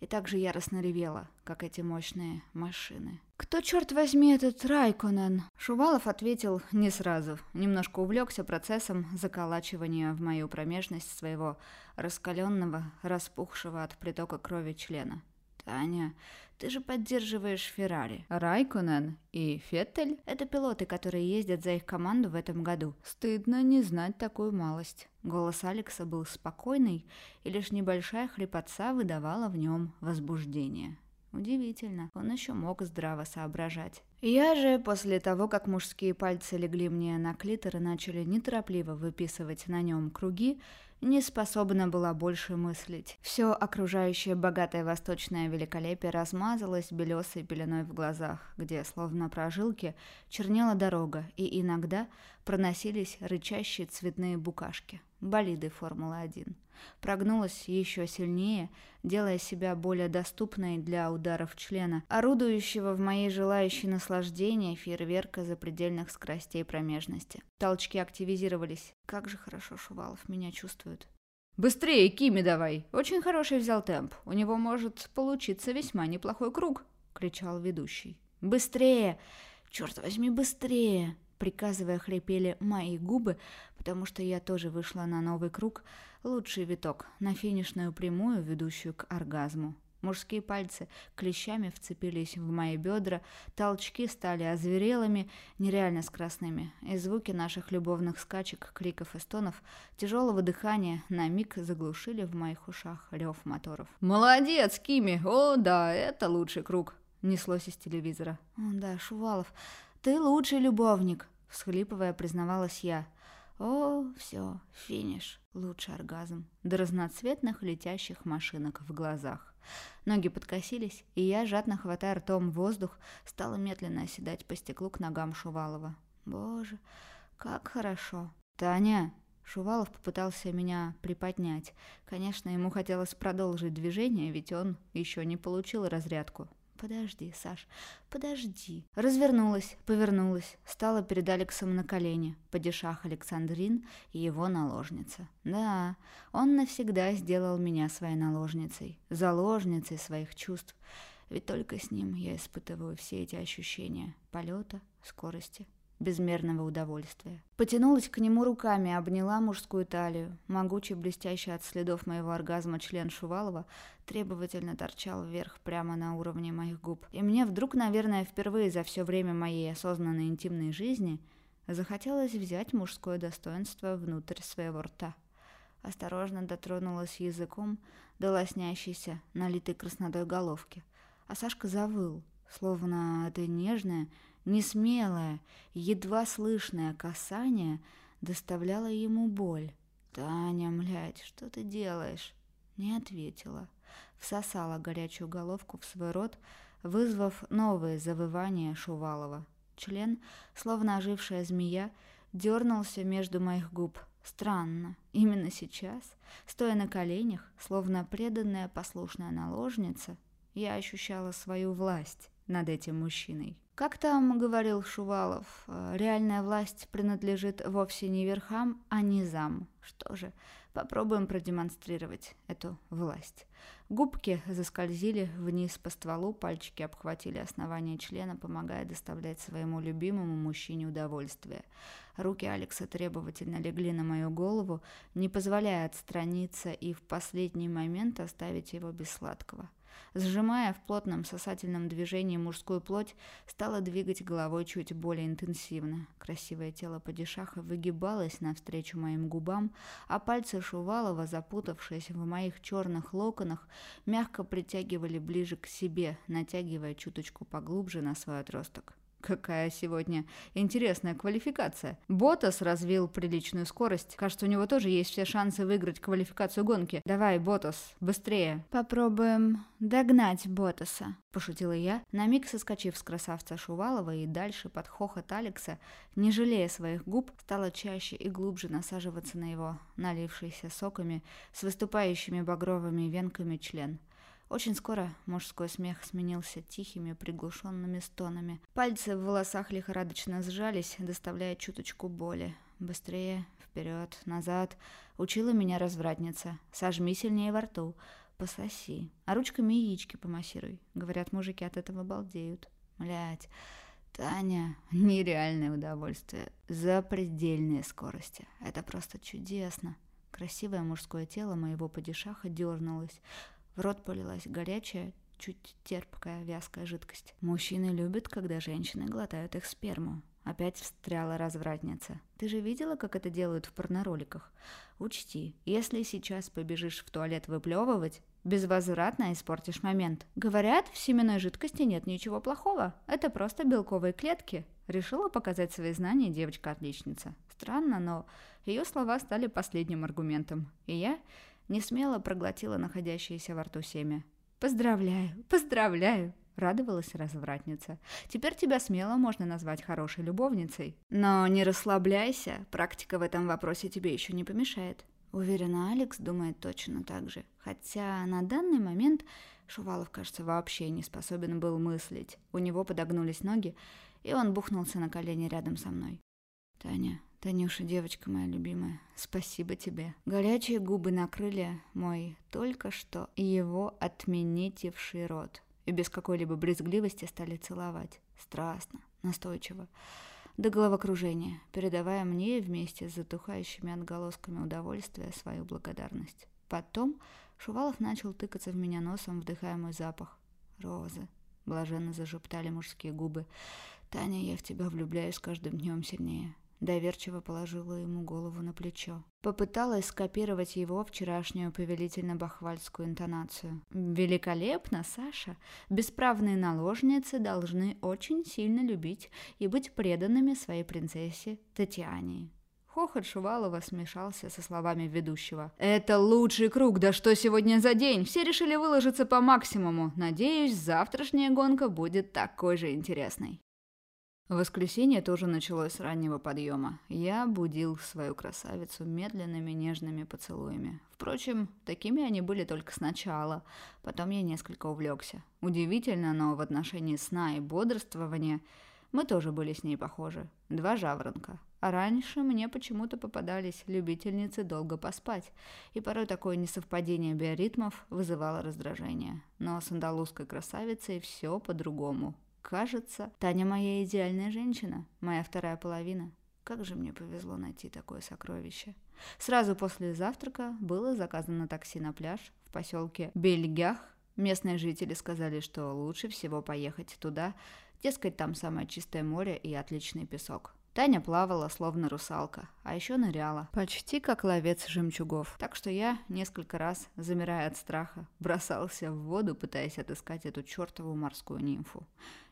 и так же яростно ревела, как эти мощные машины. «Кто, черт возьми, этот Райконен?» Шувалов ответил не сразу. Немножко увлекся процессом заколачивания в мою промежность своего раскаленного, распухшего от притока крови члена. «Таня, ты же поддерживаешь Феррари. Райконен и Феттель – это пилоты, которые ездят за их команду в этом году. Стыдно не знать такую малость. Голос Алекса был спокойный, и лишь небольшая хрипотца выдавала в нем возбуждение. Удивительно, он еще мог здраво соображать. Я же, после того, как мужские пальцы легли мне на клитор и начали неторопливо выписывать на нем круги, не способна была больше мыслить. Все окружающее богатое восточное великолепие размазалось белесой пеленой в глазах, где, словно прожилки, чернела дорога, и иногда проносились рычащие цветные букашки, болиды Формулы-1 прогнулась еще сильнее, делая себя более доступной для ударов члена, орудующего в моей желающей наслаждения фейерверка запредельных скоростей промежности. Толчки активизировались. Как же хорошо Шувалов меня чувствует. «Быстрее, Кими давай! Очень хороший взял темп. У него может получиться весьма неплохой круг!» — кричал ведущий. «Быстрее! Черт возьми, быстрее!» приказывая хрипели мои губы, потому что я тоже вышла на новый круг, лучший виток, на финишную прямую, ведущую к оргазму. Мужские пальцы клещами вцепились в мои бедра, толчки стали озверелыми, нереально скоростными, и звуки наших любовных скачек, криков и стонов, тяжелого дыхания на миг заглушили в моих ушах рев моторов. «Молодец, Кими! О, да, это лучший круг!» — неслось из телевизора. «О, да, Шувалов, ты лучший любовник!» — всхлипывая, признавалась я. «О, все, финиш, лучший оргазм!» До разноцветных летящих машинок в глазах. Ноги подкосились, и я, жадно хватая ртом воздух, стала медленно оседать по стеклу к ногам Шувалова. Боже, как хорошо. «Таня!» Шувалов попытался меня приподнять. Конечно, ему хотелось продолжить движение, ведь он еще не получил разрядку. «Подожди, Саш, подожди». Развернулась, повернулась, стала перед Алексом на колени, падишах Александрин и его наложница. Да, он навсегда сделал меня своей наложницей, заложницей своих чувств. Ведь только с ним я испытываю все эти ощущения полета, скорости, безмерного удовольствия. Потянулась к нему руками, обняла мужскую талию. Могучий, блестящий от следов моего оргазма член Шувалова требовательно торчал вверх прямо на уровне моих губ. И мне вдруг, наверное, впервые за все время моей осознанной интимной жизни захотелось взять мужское достоинство внутрь своего рта. Осторожно дотронулась языком до лоснящейся, налитой краснодой головки. А Сашка завыл, словно это нежное, Несмелое, едва слышное касание доставляло ему боль. «Таня, млядь, что ты делаешь?» Не ответила. Всосала горячую головку в свой рот, вызвав новые завывания Шувалова. Член, словно ожившая змея, дернулся между моих губ. Странно, именно сейчас, стоя на коленях, словно преданная послушная наложница, я ощущала свою власть над этим мужчиной. Как там говорил Шувалов, э, реальная власть принадлежит вовсе не верхам, а низам. Что же, попробуем продемонстрировать эту власть. Губки заскользили вниз по стволу, пальчики обхватили основание члена, помогая доставлять своему любимому мужчине удовольствие. Руки Алекса требовательно легли на мою голову, не позволяя отстраниться и в последний момент оставить его без сладкого. Сжимая в плотном сосательном движении мужскую плоть, стала двигать головой чуть более интенсивно. Красивое тело падишаха выгибалось навстречу моим губам, а пальцы Шувалова, запутавшись в моих черных локонах, мягко притягивали ближе к себе, натягивая чуточку поглубже на свой отросток. Какая сегодня интересная квалификация. Ботас развил приличную скорость. Кажется, у него тоже есть все шансы выиграть квалификацию гонки. Давай, Ботас, быстрее. Попробуем догнать Ботаса, пошутила я, на миг соскочив с красавца Шувалова и дальше под хохот Алекса, не жалея своих губ, стала чаще и глубже насаживаться на его налившийся соками с выступающими багровыми венками член. Очень скоро мужской смех сменился тихими приглушенными стонами. Пальцы в волосах лихорадочно сжались, доставляя чуточку боли. Быстрее, вперед, назад. Учила меня развратница. Сожми сильнее во рту. Пососи. А ручками яички помассируй. Говорят, мужики от этого балдеют. Блять. Таня, нереальное удовольствие. Запредельные скорости. Это просто чудесно. Красивое мужское тело моего падишаха дернулось. В рот полилась горячая, чуть терпкая, вязкая жидкость. Мужчины любят, когда женщины глотают их сперму. Опять встряла развратница. Ты же видела, как это делают в порнороликах? Учти, если сейчас побежишь в туалет выплевывать, безвозвратно испортишь момент. Говорят, в семенной жидкости нет ничего плохого. Это просто белковые клетки. Решила показать свои знания девочка-отличница. Странно, но ее слова стали последним аргументом. И я не смело проглотила находящееся во рту семя. «Поздравляю, поздравляю!» — радовалась развратница. «Теперь тебя смело можно назвать хорошей любовницей. Но не расслабляйся, практика в этом вопросе тебе еще не помешает». Уверена, Алекс думает точно так же. Хотя на данный момент Шувалов, кажется, вообще не способен был мыслить. У него подогнулись ноги, и он бухнулся на колени рядом со мной. «Таня, Танюша, девочка моя любимая, спасибо тебе. Горячие губы накрыли мой только что его отменитивший рот. И без какой-либо брезгливости стали целовать. Страстно, настойчиво. до головокружения, передавая мне вместе с затухающими отголосками удовольствия свою благодарность. Потом Шувалов начал тыкаться в меня носом, вдыхая мой запах. «Розы», — блаженно зашептали мужские губы. «Таня, я в тебя влюбляюсь каждым днем сильнее. Доверчиво положила ему голову на плечо. Попыталась скопировать его вчерашнюю повелительно-бахвальскую интонацию. «Великолепно, Саша! Бесправные наложницы должны очень сильно любить и быть преданными своей принцессе Татьяне». Хохот Шувалова смешался со словами ведущего. «Это лучший круг, да что сегодня за день? Все решили выложиться по максимуму. Надеюсь, завтрашняя гонка будет такой же интересной». Воскресенье тоже началось с раннего подъема. Я будил свою красавицу медленными нежными поцелуями. Впрочем, такими они были только сначала. Потом я несколько увлекся. Удивительно, но в отношении сна и бодрствования мы тоже были с ней похожи. Два жаворонка. А раньше мне почему-то попадались любительницы долго поспать, и порой такое несовпадение биоритмов вызывало раздражение. Но с андалузской красавицей все по-другому. Кажется, Таня моя идеальная женщина, моя вторая половина. Как же мне повезло найти такое сокровище. Сразу после завтрака было заказано такси на пляж в поселке Бельгях. Местные жители сказали, что лучше всего поехать туда, дескать, там самое чистое море и отличный песок. Таня плавала, словно русалка, а еще ныряла, почти как ловец жемчугов. Так что я несколько раз, замирая от страха, бросался в воду, пытаясь отыскать эту чертову морскую нимфу.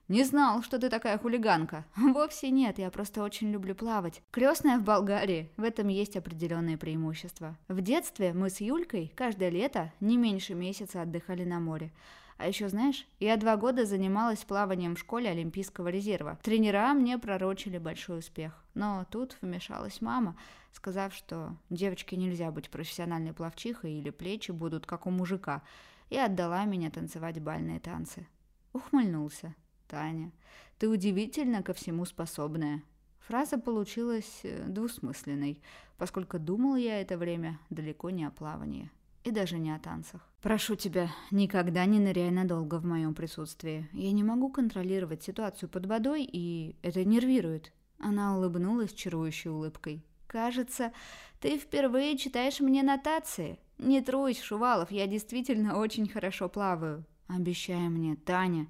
«Не знал, что ты такая хулиганка». <laughs> «Вовсе нет, я просто очень люблю плавать. Крестная в Болгарии, в этом есть определенные преимущества. В детстве мы с Юлькой каждое лето не меньше месяца отдыхали на море. А еще, знаешь, я два года занималась плаванием в школе Олимпийского резерва. Тренера мне пророчили большой успех. Но тут вмешалась мама, сказав, что девочке нельзя быть профессиональной пловчихой или плечи будут как у мужика, и отдала меня танцевать бальные танцы. Ухмыльнулся. Таня, ты удивительно ко всему способная». Фраза получилась э, двусмысленной, поскольку думал я это время далеко не о плавании и даже не о танцах. «Прошу тебя, никогда не ныряй надолго в моем присутствии. Я не могу контролировать ситуацию под водой, и это нервирует». Она улыбнулась чарующей улыбкой. «Кажется, ты впервые читаешь мне нотации. Не трусь, Шувалов, я действительно очень хорошо плаваю». «Обещай мне, Таня,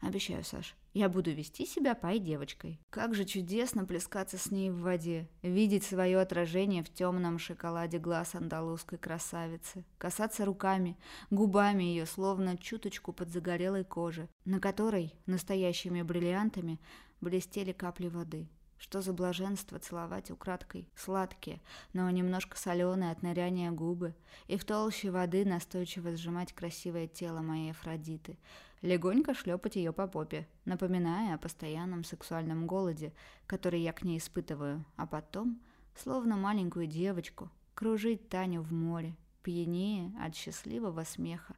Обещаю, Саш, я буду вести себя пай-девочкой. Как же чудесно плескаться с ней в воде, видеть свое отражение в темном шоколаде глаз андалузской красавицы, касаться руками, губами ее, словно чуточку под загорелой кожи, на которой настоящими бриллиантами блестели капли воды. Что за блаженство целовать украдкой, сладкие, но немножко соленые от ныряния губы, и в толще воды настойчиво сжимать красивое тело моей Афродиты — легонько шлепать ее по попе, напоминая о постоянном сексуальном голоде, который я к ней испытываю, а потом, словно маленькую девочку, кружить Таню в море, пьянее от счастливого смеха,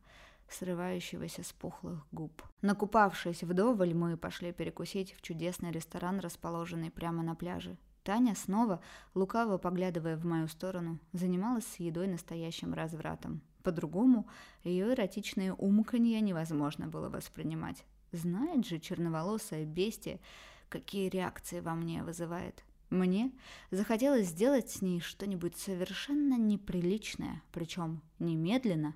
срывающегося с пухлых губ. Накупавшись вдоволь, мы пошли перекусить в чудесный ресторан, расположенный прямо на пляже. Таня снова, лукаво поглядывая в мою сторону, занималась с едой настоящим развратом. По-другому ее эротичные умканье невозможно было воспринимать. Знает же черноволосая бестия, какие реакции во мне вызывает. Мне захотелось сделать с ней что-нибудь совершенно неприличное, причем немедленно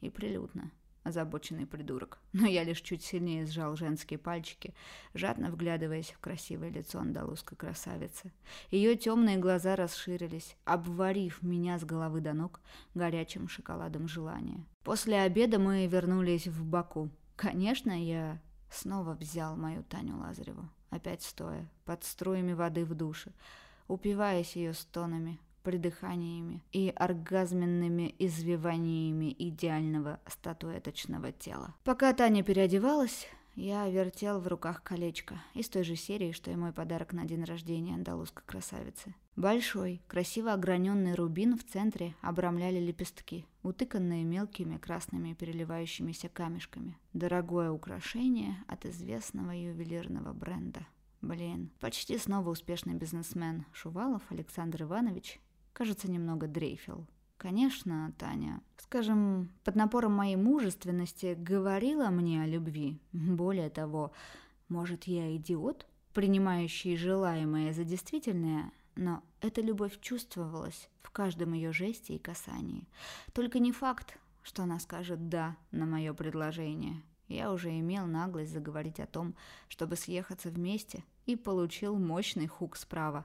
и прилюдно озабоченный придурок. Но я лишь чуть сильнее сжал женские пальчики, жадно вглядываясь в красивое лицо андалузской красавицы. Ее темные глаза расширились, обварив меня с головы до ног горячим шоколадом желания. После обеда мы вернулись в Баку. Конечно, я снова взял мою Таню Лазареву, опять стоя, под струями воды в душе, упиваясь ее стонами, придыханиями и оргазменными извиваниями идеального статуэточного тела. Пока Таня переодевалась, я вертел в руках колечко из той же серии, что и мой подарок на день рождения андалузской красавицы. Большой, красиво ограненный рубин в центре обрамляли лепестки, утыканные мелкими красными переливающимися камешками. Дорогое украшение от известного ювелирного бренда. Блин, почти снова успешный бизнесмен Шувалов Александр Иванович кажется, немного дрейфил. Конечно, Таня, скажем, под напором моей мужественности говорила мне о любви. Более того, может, я идиот? принимающий желаемое за действительное, но эта любовь чувствовалась в каждом ее жесте и касании. Только не факт, что она скажет «да» на мое предложение. Я уже имел наглость заговорить о том, чтобы съехаться вместе, и получил мощный хук справа.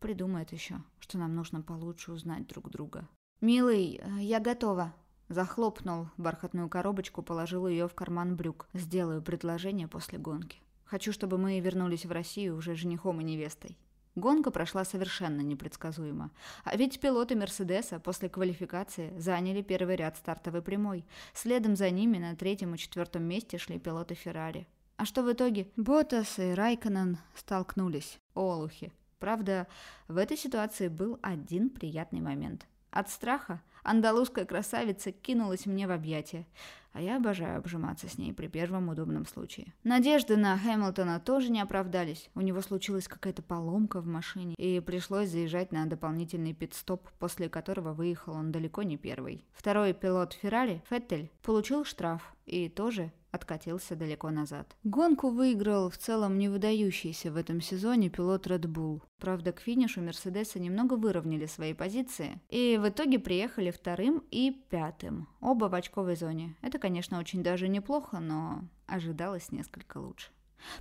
Придумает еще, что нам нужно получше узнать друг друга. «Милый, я готова», Захлопнул бархатную коробочку, положил ее в карман брюк. Сделаю предложение после гонки. Хочу, чтобы мы вернулись в Россию уже женихом и невестой. Гонка прошла совершенно непредсказуемо. А ведь пилоты «Мерседеса» после квалификации заняли первый ряд стартовой прямой. Следом за ними на третьем и четвертом месте шли пилоты «Феррари». А что в итоге? Ботас и Райконен столкнулись. Олухи. Правда, в этой ситуации был один приятный момент. От страха андалузская красавица кинулась мне в объятия, а я обожаю обжиматься с ней при первом удобном случае. Надежды на Хэмилтона тоже не оправдались. У него случилась какая-то поломка в машине, и пришлось заезжать на дополнительный пит-стоп, после которого выехал он далеко не первый. Второй пилот Феррари, Феттель, получил штраф и тоже откатился далеко назад. Гонку выиграл в целом не выдающийся в этом сезоне пилот Red Bull. Правда, к финишу Мерседеса немного выровняли свои позиции и в итоге приехали вторым и пятым, оба в очковой зоне. Это, конечно, очень даже неплохо, но ожидалось несколько лучше.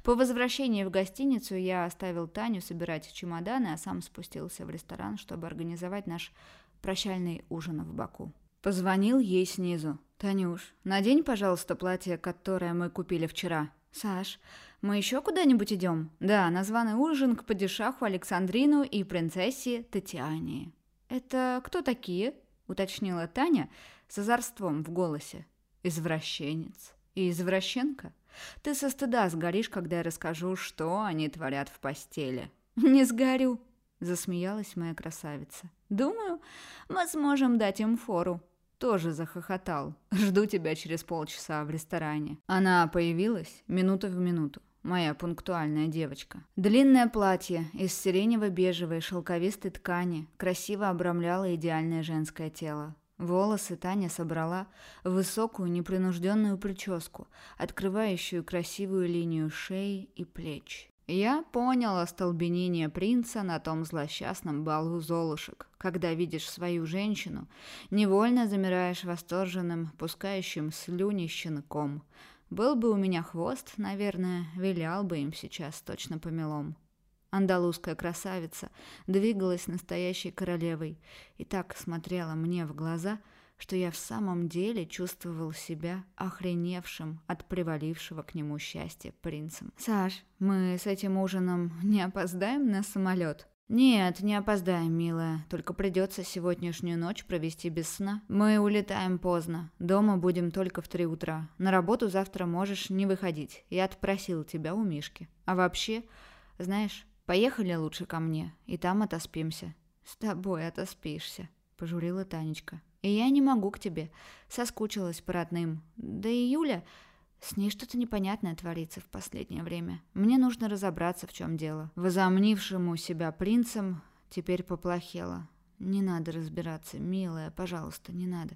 По возвращении в гостиницу я оставил Таню собирать чемоданы, а сам спустился в ресторан, чтобы организовать наш прощальный ужин в Баку. Позвонил ей снизу. «Танюш, надень, пожалуйста, платье, которое мы купили вчера». «Саш, мы еще куда-нибудь идем?» «Да, на званый ужин к падишаху Александрину и принцессе Татьяне». «Это кто такие?» — уточнила Таня с озорством в голосе. «Извращенец. И извращенка. Ты со стыда сгоришь, когда я расскажу, что они творят в постели». <laughs> «Не сгорю», — засмеялась моя красавица. «Думаю, мы сможем дать им фору» тоже захохотал. «Жду тебя через полчаса в ресторане». Она появилась минута в минуту. Моя пунктуальная девочка. Длинное платье из сиренево-бежевой шелковистой ткани красиво обрамляло идеальное женское тело. Волосы Таня собрала в высокую непринужденную прическу, открывающую красивую линию шеи и плеч. Я понял остолбенение принца на том злосчастном балу золушек. Когда видишь свою женщину, невольно замираешь восторженным, пускающим слюни щенком. Был бы у меня хвост, наверное, вилял бы им сейчас точно помелом. Андалузская красавица двигалась настоящей королевой и так смотрела мне в глаза – что я в самом деле чувствовал себя охреневшим от привалившего к нему счастья принцем. «Саш, мы с этим ужином не опоздаем на самолет?» «Нет, не опоздаем, милая. Только придется сегодняшнюю ночь провести без сна. Мы улетаем поздно. Дома будем только в три утра. На работу завтра можешь не выходить. Я отпросил тебя у Мишки. А вообще, знаешь, поехали лучше ко мне, и там отоспимся». «С тобой отоспишься», — пожурила Танечка. И я не могу к тебе. Соскучилась по родным. Да и Юля... С ней что-то непонятное творится в последнее время. Мне нужно разобраться, в чем дело. Возомнившему себя принцем теперь поплохело. «Не надо разбираться, милая, пожалуйста, не надо».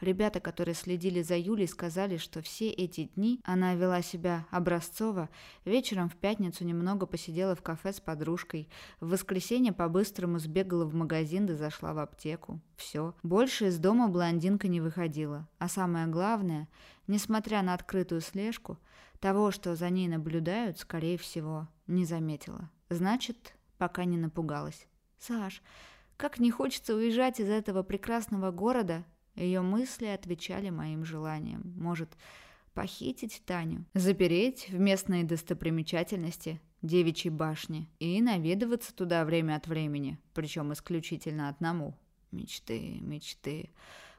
Ребята, которые следили за Юлей, сказали, что все эти дни она вела себя образцово. Вечером в пятницу немного посидела в кафе с подружкой. В воскресенье по-быстрому сбегала в магазин да зашла в аптеку. Все. Больше из дома блондинка не выходила. А самое главное, несмотря на открытую слежку, того, что за ней наблюдают, скорее всего, не заметила. Значит, пока не напугалась. «Саш, как не хочется уезжать из этого прекрасного города, ее мысли отвечали моим желаниям. Может, похитить Таню, запереть в местные достопримечательности девичьей башни и наведываться туда время от времени, причем исключительно одному. Мечты, мечты,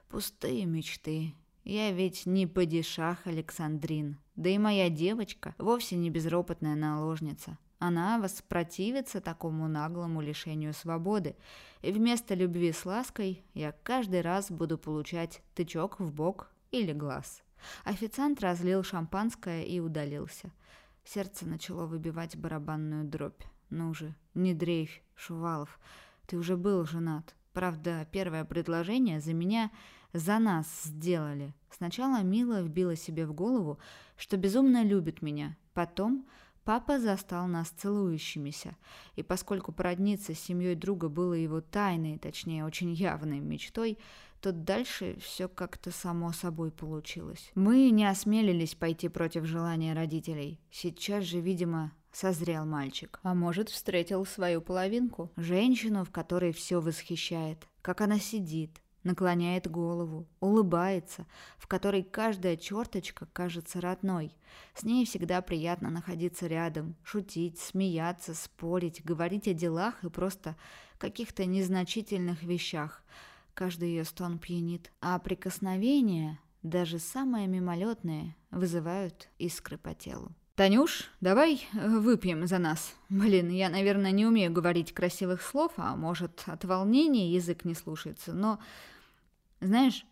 пустые мечты. Я ведь не падишах Александрин, да и моя девочка вовсе не безропотная наложница. Она воспротивится такому наглому лишению свободы, и вместо любви с лаской я каждый раз буду получать тычок в бок или глаз. Официант разлил шампанское и удалился. Сердце начало выбивать барабанную дробь. «Ну же, не дрейфь, Шувалов, ты уже был женат. Правда, первое предложение за меня, за нас сделали. Сначала Мила вбила себе в голову, что безумно любит меня. Потом Папа застал нас целующимися, и поскольку породниться с семьей друга было его тайной, точнее, очень явной мечтой, то дальше все как-то само собой получилось. Мы не осмелились пойти против желания родителей. Сейчас же, видимо, созрел мальчик. А может, встретил свою половинку. Женщину, в которой все восхищает. Как она сидит, наклоняет голову, улыбается, в которой каждая черточка кажется родной. С ней всегда приятно находиться рядом, шутить, смеяться, спорить, говорить о делах и просто каких-то незначительных вещах. Каждый ее стон пьянит. А прикосновения, даже самые мимолетные, вызывают искры по телу. «Танюш, давай э, выпьем за нас. Блин, я, наверное, не умею говорить красивых слов, а может, от волнения язык не слушается, но, знаешь,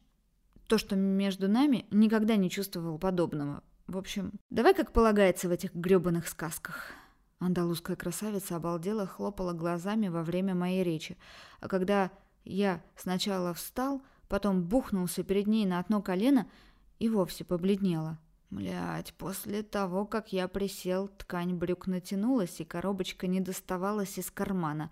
то, что между нами, никогда не чувствовал подобного. В общем, давай как полагается в этих грёбаных сказках». Андалузская красавица обалдела, хлопала глазами во время моей речи, а когда я сначала встал, потом бухнулся перед ней на одно колено и вовсе побледнела. Блять, после того, как я присел, ткань брюк натянулась, и коробочка не доставалась из кармана.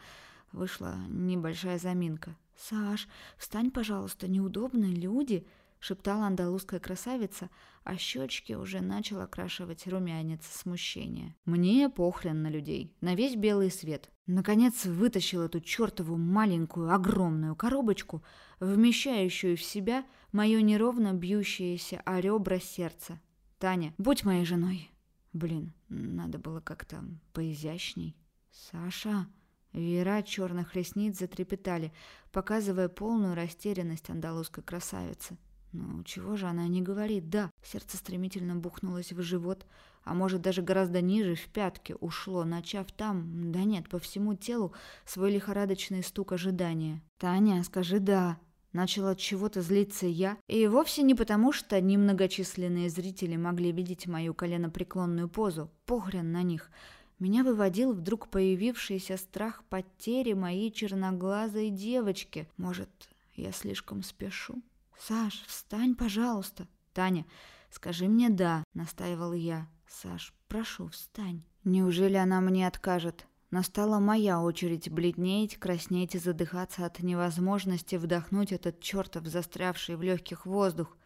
Вышла небольшая заминка. «Саш, встань, пожалуйста, неудобно, люди!» — шептала андалузская красавица, а щечки уже начал окрашивать румянец смущения. «Мне похрен на людей, на весь белый свет». Наконец вытащил эту чертову маленькую огромную коробочку, вмещающую в себя мое неровно бьющееся о ребра сердце. Таня, будь моей женой. Блин, надо было как-то поизящней. Саша... Вера черных ресниц затрепетали, показывая полную растерянность андалузской красавицы. Ну, чего же она не говорит? Да, сердце стремительно бухнулось в живот, а может даже гораздо ниже, в пятки, ушло, начав там, да нет, по всему телу свой лихорадочный стук ожидания. «Таня, скажи «да», Начал от чего-то злиться я, и вовсе не потому, что немногочисленные зрители могли видеть мою коленопреклонную позу, похрен на них. Меня выводил вдруг появившийся страх потери моей черноглазой девочки. Может, я слишком спешу? «Саш, встань, пожалуйста!» «Таня, скажи мне «да», — настаивал я. «Саш, прошу, встань». Неужели она мне откажет? Настала моя очередь бледнеть, краснеть и задыхаться от невозможности вдохнуть этот чертов застрявший в легких воздух.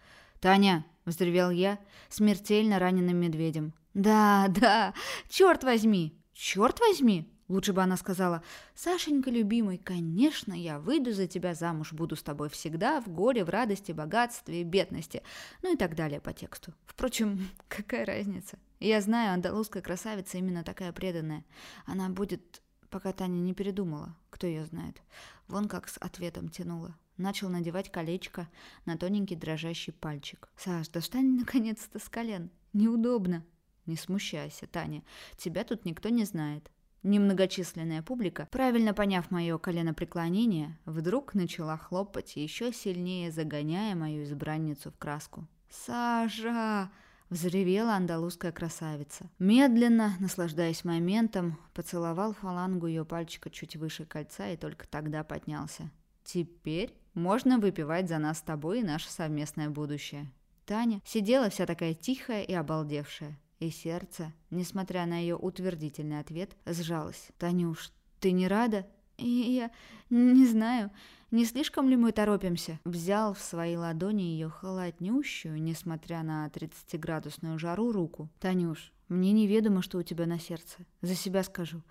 «Таня!» — взревел я, смертельно раненым медведем. «Да, да, черт возьми! Черт возьми!» Лучше бы она сказала, «Сашенька, любимый, конечно, я выйду за тебя замуж, буду с тобой всегда, в горе, в радости, богатстве, бедности», ну и так далее по тексту. Впрочем, <laughs> какая разница? Я знаю, андалузская красавица именно такая преданная. Она будет, пока Таня не передумала. Кто ее знает. Вон как с ответом тянула. Начал надевать колечко на тоненький дрожащий пальчик. «Саш, да встань наконец-то с колен. Неудобно». «Не смущайся, Таня. Тебя тут никто не знает». Немногочисленная публика, правильно поняв мое коленопреклонение, вдруг начала хлопать, еще сильнее загоняя мою избранницу в краску. «Саша!» Взревела андалузская красавица. Медленно, наслаждаясь моментом, поцеловал фалангу ее пальчика чуть выше кольца и только тогда поднялся. «Теперь можно выпивать за нас с тобой и наше совместное будущее». Таня сидела вся такая тихая и обалдевшая. И сердце, несмотря на ее утвердительный ответ, сжалось. «Танюш, ты не рада?» «И я не знаю. Не слишком ли мы торопимся?» Взял в свои ладони ее холоднющую, несмотря на 30-градусную жару, руку. «Танюш, мне неведомо, что у тебя на сердце. За себя скажу.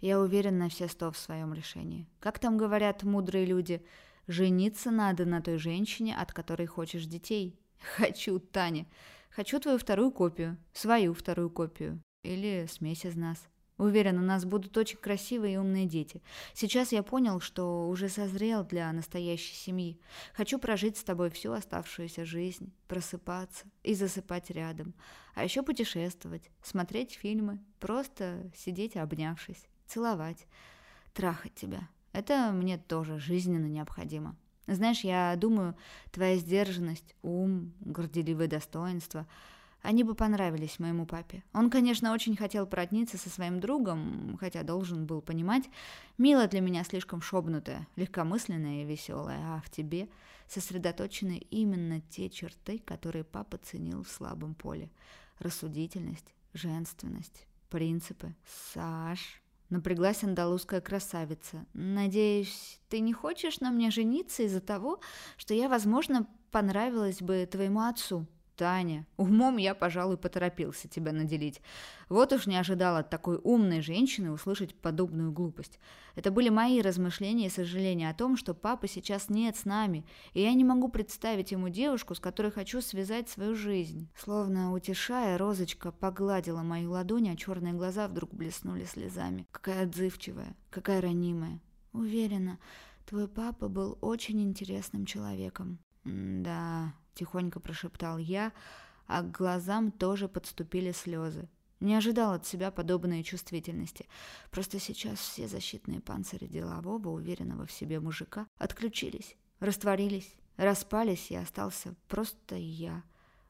Я уверен на все сто в своем решении. Как там говорят мудрые люди, жениться надо на той женщине, от которой хочешь детей. Хочу, Таня. Хочу твою вторую копию. Свою вторую копию. Или смесь из нас. Уверен, у нас будут очень красивые и умные дети. Сейчас я понял, что уже созрел для настоящей семьи. Хочу прожить с тобой всю оставшуюся жизнь, просыпаться и засыпать рядом. А еще путешествовать, смотреть фильмы, просто сидеть обнявшись, целовать, трахать тебя. Это мне тоже жизненно необходимо. Знаешь, я думаю, твоя сдержанность, ум, горделивое достоинство – они бы понравились моему папе. Он, конечно, очень хотел породниться со своим другом, хотя должен был понимать, Мила для меня слишком шобнутая, легкомысленная и веселая, а в тебе сосредоточены именно те черты, которые папа ценил в слабом поле. Рассудительность, женственность, принципы. Саш, напряглась андалузская красавица. Надеюсь, ты не хочешь на мне жениться из-за того, что я, возможно, понравилась бы твоему отцу? Таня, умом я, пожалуй, поторопился тебя наделить. Вот уж не ожидал от такой умной женщины услышать подобную глупость. Это были мои размышления и сожаления о том, что папы сейчас нет с нами, и я не могу представить ему девушку, с которой хочу связать свою жизнь. Словно утешая, Розочка погладила мою ладонь, а черные глаза вдруг блеснули слезами. Какая отзывчивая, какая ранимая. Уверена, твой папа был очень интересным человеком. да, тихонько прошептал я, а к глазам тоже подступили слезы. Не ожидал от себя подобной чувствительности. Просто сейчас все защитные панцири делового, уверенного в себе мужика отключились, растворились, распались, и остался просто я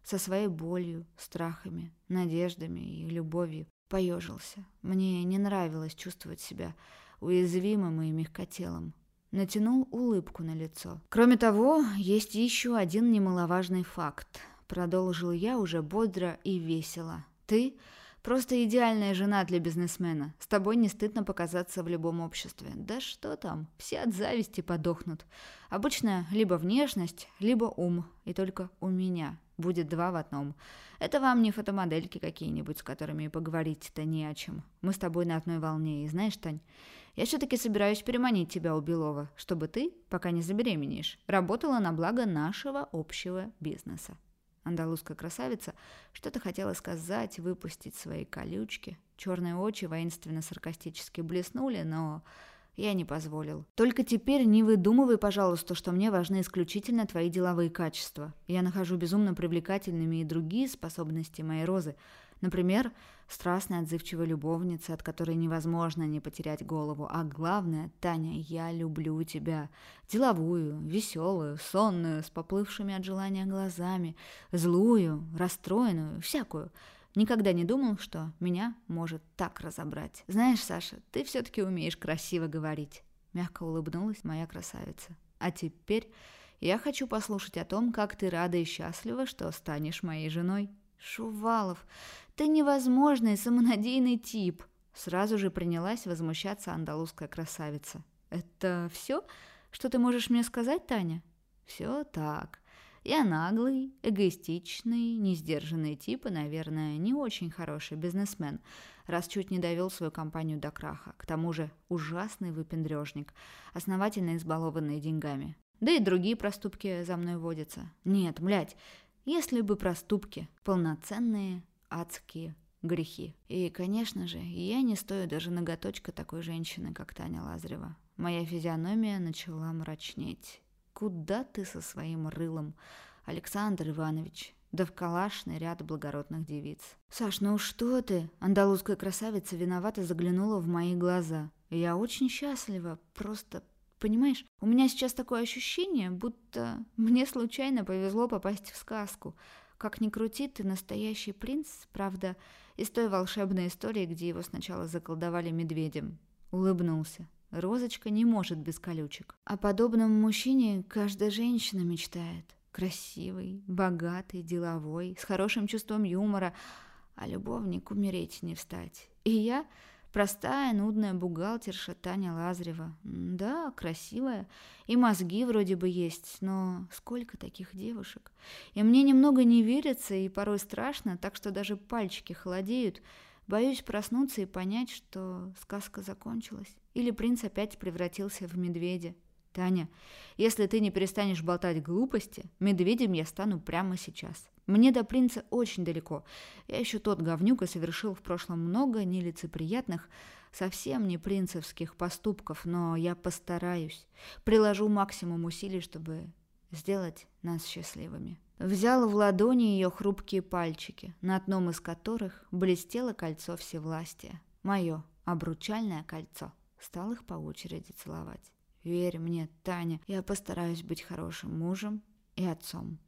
со своей болью, страхами, надеждами и любовью. Поежился. Мне не нравилось чувствовать себя уязвимым и мягкотелым натянул улыбку на лицо. Кроме того, есть еще один немаловажный факт. Продолжил я уже бодро и весело. Ты просто идеальная жена для бизнесмена. С тобой не стыдно показаться в любом обществе. Да что там, все от зависти подохнут. Обычно либо внешность, либо ум. И только у меня будет два в одном. Это вам не фотомодельки какие-нибудь, с которыми поговорить-то не о чем. Мы с тобой на одной волне. И знаешь, Тань, я все-таки собираюсь переманить тебя у Белова, чтобы ты, пока не забеременеешь, работала на благо нашего общего бизнеса. Андалузская красавица что-то хотела сказать, выпустить свои колючки. Черные очи воинственно-саркастически блеснули, но я не позволил. Только теперь не выдумывай, пожалуйста, что мне важны исключительно твои деловые качества. Я нахожу безумно привлекательными и другие способности моей розы – Например, страстная отзывчивая любовница, от которой невозможно не потерять голову. А главное, Таня, я люблю тебя. Деловую, веселую, сонную, с поплывшими от желания глазами, злую, расстроенную, всякую. Никогда не думал, что меня может так разобрать. Знаешь, Саша, ты все-таки умеешь красиво говорить. Мягко улыбнулась моя красавица. А теперь я хочу послушать о том, как ты рада и счастлива, что станешь моей женой. Шувалов, ты невозможный самонадеянный тип!» Сразу же принялась возмущаться андалузская красавица. «Это все, что ты можешь мне сказать, Таня?» «Все так. Я наглый, эгоистичный, несдержанный тип и, наверное, не очень хороший бизнесмен, раз чуть не довел свою компанию до краха. К тому же ужасный выпендрежник, основательно избалованный деньгами. Да и другие проступки за мной водятся. Нет, блядь, если бы проступки полноценные, адские грехи. И, конечно же, я не стою даже ноготочка такой женщины, как Таня Лазарева. Моя физиономия начала мрачнеть. «Куда ты со своим рылом, Александр Иванович?» Да в калашный ряд благородных девиц. «Саш, ну что ты?» Андалузская красавица виновато заглянула в мои глаза. «Я очень счастлива, просто Понимаешь, у меня сейчас такое ощущение, будто мне случайно повезло попасть в сказку. Как ни крути, ты настоящий принц, правда, из той волшебной истории, где его сначала заколдовали медведем. Улыбнулся. Розочка не может без колючек. О подобном мужчине каждая женщина мечтает. Красивый, богатый, деловой, с хорошим чувством юмора, а любовник умереть не встать. И я Простая, нудная бухгалтерша Таня Лазарева. Да, красивая. И мозги вроде бы есть, но сколько таких девушек? И мне немного не верится и порой страшно, так что даже пальчики холодеют. Боюсь проснуться и понять, что сказка закончилась. Или принц опять превратился в медведя. Таня, если ты не перестанешь болтать глупости, медведем я стану прямо сейчас. Мне до принца очень далеко. Я еще тот говнюк и совершил в прошлом много нелицеприятных, совсем не принцевских поступков, но я постараюсь. Приложу максимум усилий, чтобы сделать нас счастливыми. Взял в ладони ее хрупкие пальчики, на одном из которых блестело кольцо всевластия. Мое обручальное кольцо. Стал их по очереди целовать. Верь мне, Таня, я постараюсь быть хорошим мужем и отцом.